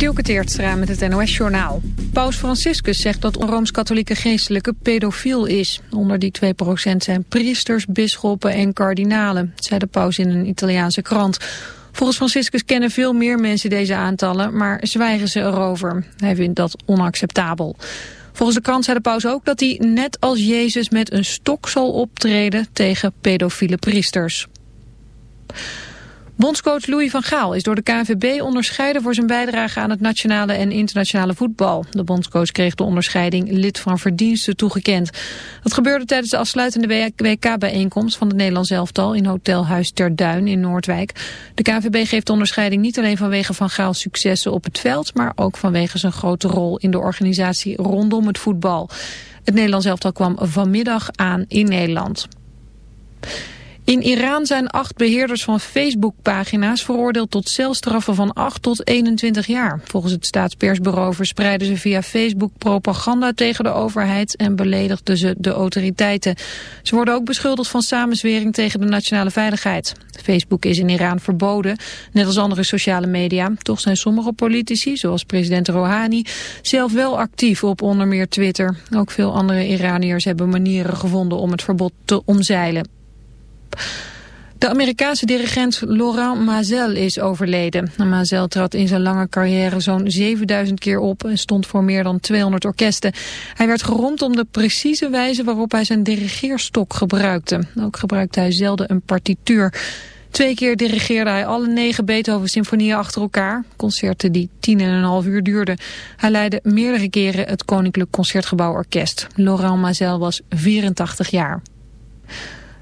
Dielke Teertstra met het NOS-journaal. Paus Franciscus zegt dat een Rooms-Katholieke geestelijke pedofiel is. Onder die 2% zijn priesters, bisschoppen en kardinalen, zei de paus in een Italiaanse krant. Volgens Franciscus kennen veel meer mensen deze aantallen, maar zwijgen ze erover. Hij vindt dat onacceptabel. Volgens de krant zei de paus ook dat hij net als Jezus met een stok zal optreden tegen pedofiele priesters. Bondscoach Louis van Gaal is door de KNVB onderscheiden voor zijn bijdrage aan het nationale en internationale voetbal. De bondscoach kreeg de onderscheiding lid van verdiensten toegekend. Dat gebeurde tijdens de afsluitende WK-bijeenkomst van het Nederlands elftal in Hotel Huis ter Duin in Noordwijk. De KNVB geeft de onderscheiding niet alleen vanwege Van Gaals successen op het veld, maar ook vanwege zijn grote rol in de organisatie rondom het voetbal. Het Nederlands elftal kwam vanmiddag aan in Nederland. In Iran zijn acht beheerders van Facebook-pagina's veroordeeld tot celstraffen van 8 tot 21 jaar. Volgens het staatspersbureau verspreiden ze via Facebook propaganda tegen de overheid en beledigden ze de autoriteiten. Ze worden ook beschuldigd van samenzwering tegen de nationale veiligheid. Facebook is in Iran verboden, net als andere sociale media. Toch zijn sommige politici, zoals president Rouhani, zelf wel actief op onder meer Twitter. Ook veel andere Iraniërs hebben manieren gevonden om het verbod te omzeilen. De Amerikaanse dirigent Laurent Mazel is overleden. Mazel trad in zijn lange carrière zo'n 7000 keer op en stond voor meer dan 200 orkesten. Hij werd geroemd om de precieze wijze waarop hij zijn dirigeerstok gebruikte. Ook gebruikte hij zelden een partituur. Twee keer dirigeerde hij alle negen Beethoven-symfonieën achter elkaar. Concerten die tien en een half uur duurden. Hij leidde meerdere keren het Koninklijk Concertgebouw Orkest. Laurent Mazel was 84 jaar.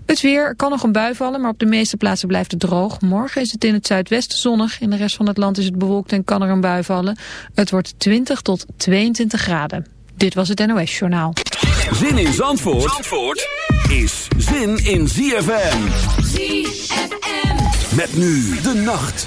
Het weer kan nog een bui vallen, maar op de meeste plaatsen blijft het droog. Morgen is het in het zuidwesten zonnig. In de rest van het land is het bewolkt en kan er een bui vallen. Het wordt 20 tot 22 graden. Dit was het NOS Journaal. Zin in Zandvoort, Zandvoort is zin in ZFM. ZFM. Met nu de nacht.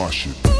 my shit.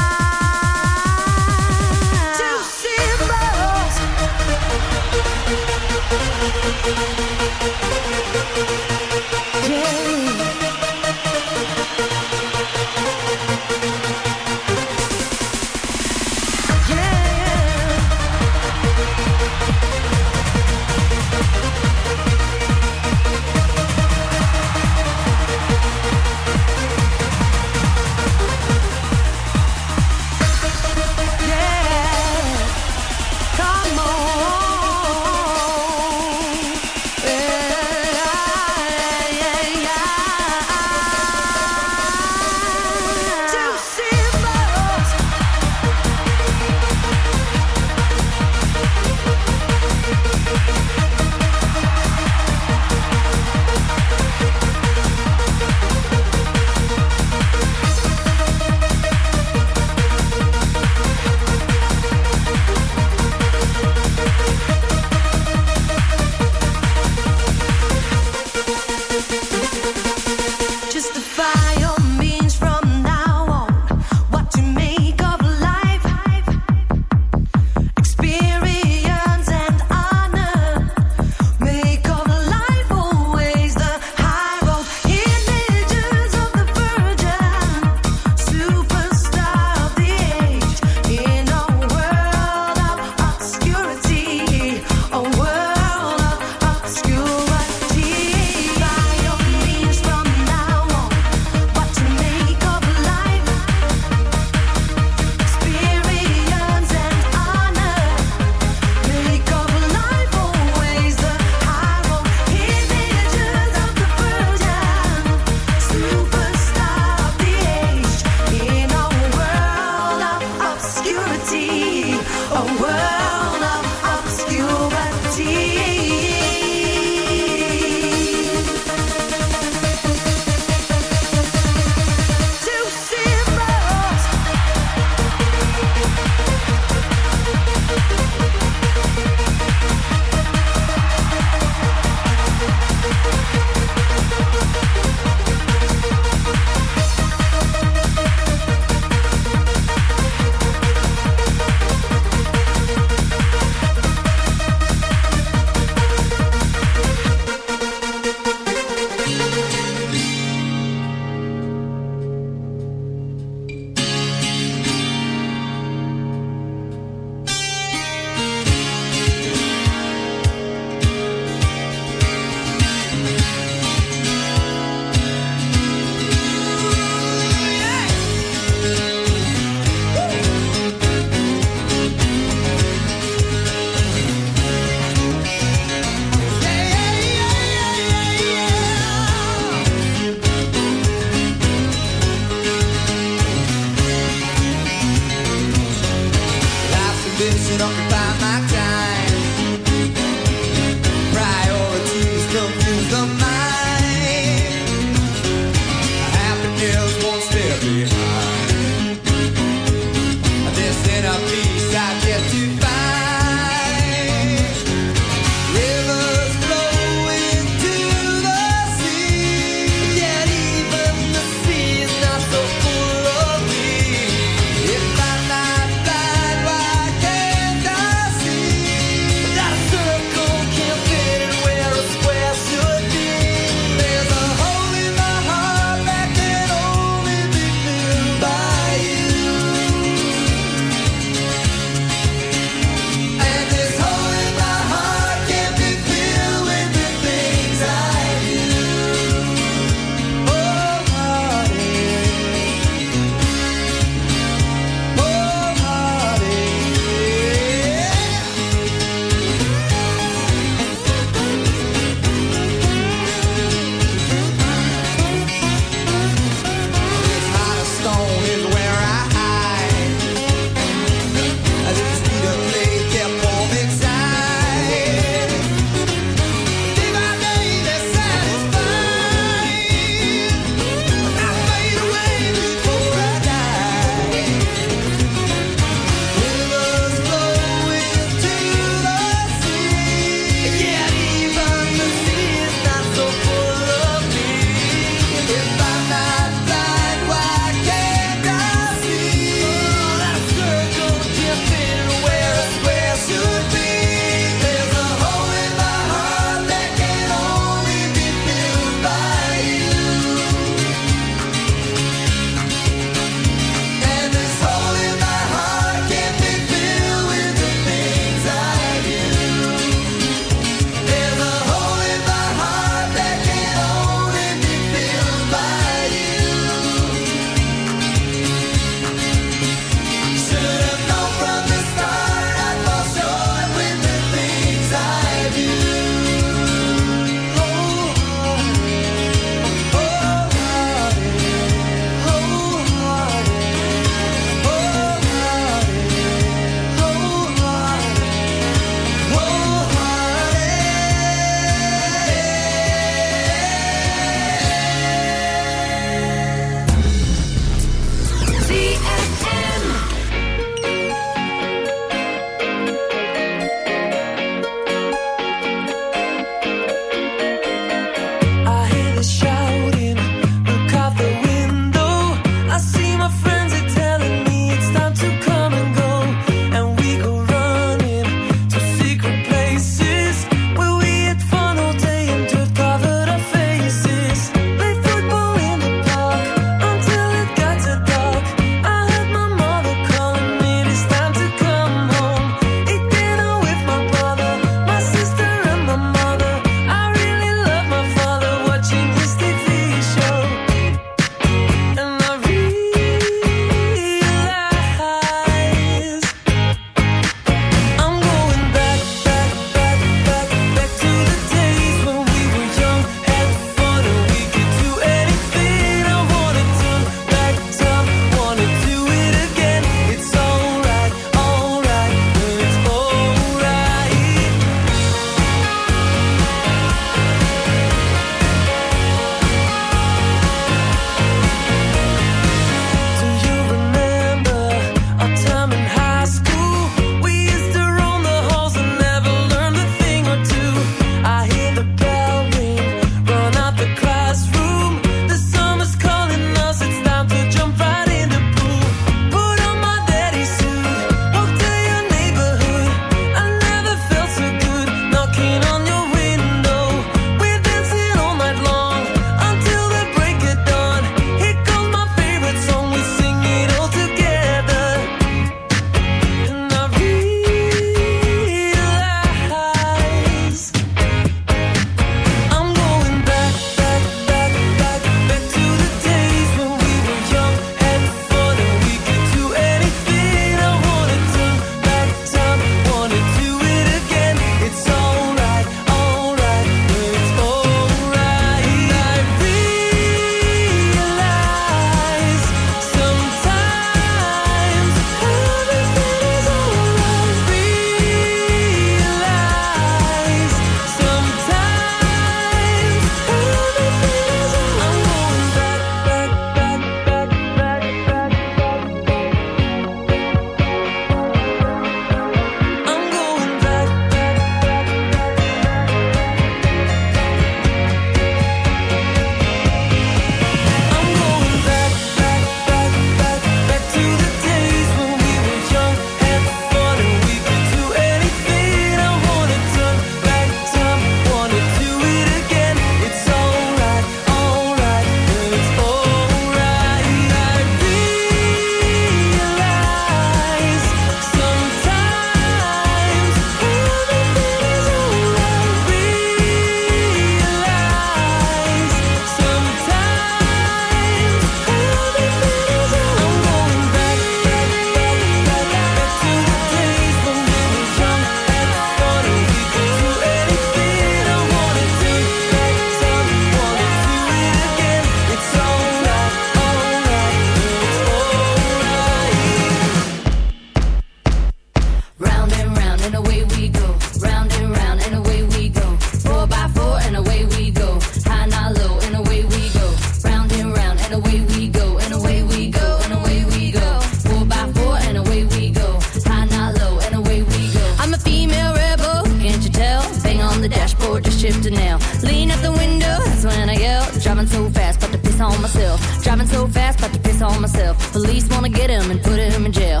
On myself. Driving so fast, about to piss on myself. Police wanna get him and put him in jail.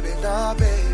baby, nah, baby.